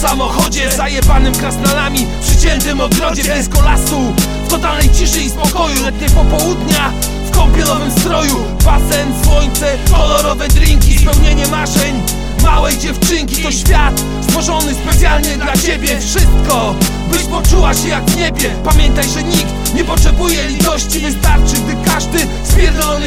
samochodzie Zajebanym krasnalami w przyciętym ogrodzie Blisko lasu, w totalnej ciszy i spokoju Letnie popołudnia w kąpielowym stroju Basen, słońce, kolorowe drinki Spełnienie marzeń małej dziewczynki To świat stworzony specjalnie dla ciebie Wszystko, byś poczuła się jak w niebie Pamiętaj, że nikt nie potrzebuje litości Wystarczy, gdy każdy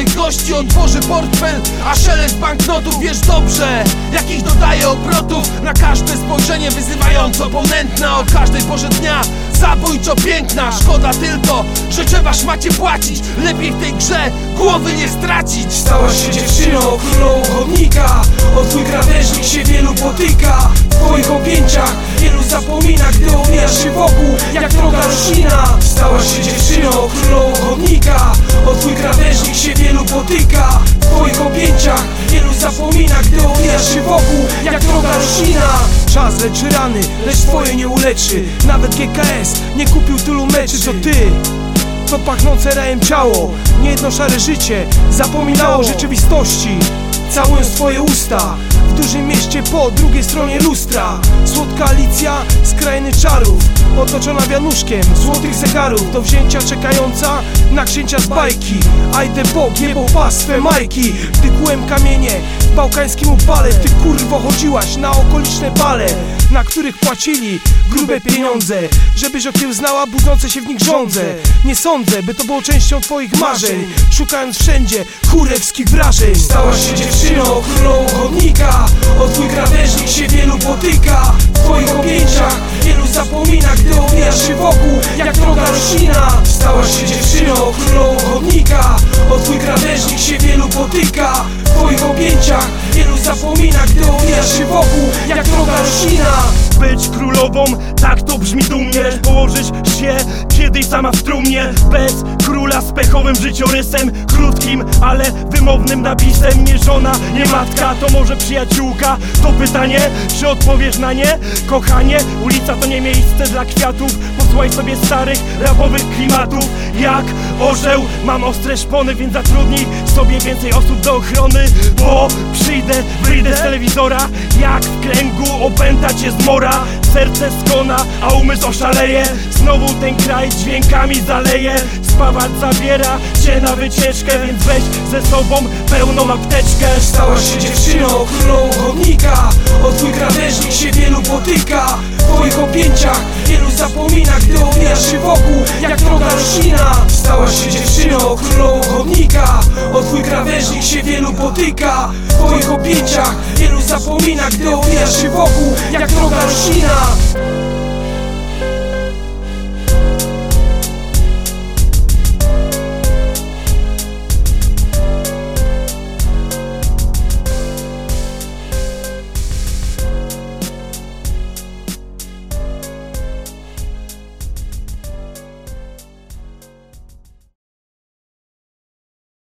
pierdolonych gości Otworzy portfel, a szelest banknotów Wiesz dobrze, jakich dodaje obrotów Na każde spojrzenie wyzywająco ponętna. O każdej porze dnia zabójczo piękna. Szkoda tylko, że trzeba szmacie płacić. Lepiej w tej grze głowy nie stracić. Stałaś się dziewczyną, królą chodnika O twój krawężnik się wielu potyka. W twoich objęciach wielu zapomina Gdy owijasz się wokół jak droga roślina. Stałaś się dziewczyną, królą chodnika O twój się wielu potyka W twoich objęciach. Wielu zapomina Gdy owijasz się wokół jak droga roślina. Czas leczy rany, lecz twoje nie uleczy. Nawet GKS nie kupił tylu meczy co ty. To pachnące rajem ciało Niejedno szare życie zapominało rzeczywistości. Całując twoje usta dużym mieście po drugiej stronie lustra. Słodka Alicja z krainy czarów Otoczona wianuszkiem złotych zegarów. Do wzięcia czekająca na księcia z bajki. A idę Bóg niebo pas swe majki. Gdy kułem kamienie w bałkańskim upale. Ty kurwo chodziłaś na okoliczne bale Na których płacili grube pieniądze Żebyś okiełznała budzące się w nich żądze. Nie sądzę, by to było częścią twoich marzeń Szukając wszędzie kurewskich wrażeń. Stałaś się dziewczyną, królą chodnika O twój krawężnik się wielu potyka. W twoich objęciach wielu zapomina Gdy owijasz się wokół jak droga roślina. Stałaś się dziewczyną, królą chodnika O twój krawężnik się wielu potyka W twoich objęciach wielu zapomina Gdy owijasz się wokół jak droga roślina. Być królową, tak to brzmi dumnie. Lecz położyć się kiedyś sama w trumnie. Bez króla z pechowym życiorysem Krótkim, ale wymownym napisem. Nie żona, nie matka, to może przyjaciółka. To pytanie, czy odpowiesz na nie? Kochanie, ulica to nie miejsce dla kwiatów. Posłuchaj sobie starych, rapowych klimatów. Jak orzeł, mam ostre szpony Więc zatrudnij sobie więcej osób do ochrony Bo przyjdę, wyjdę z telewizora Jak w kręgu opętać jest mora Serce skona, a umysł oszaleje. Znowu ten kraj dźwiękami zaleje. Spawacz zabiera cię na wycieczkę Więc weź ze sobą pełną apteczkę. Stałaś się dziewczyną, królą chodnika O twój krawężnik się wielu potyka. W twoich objęciach wielu zapomina Gdy owijasz się wokół jak droga roślina Stałaś się dziewczyną, królą chodnika. O twój krawężnik się wielu potyka. W twoich objęciach wielu zapomina Gdy owijasz się wokół jak droga roślina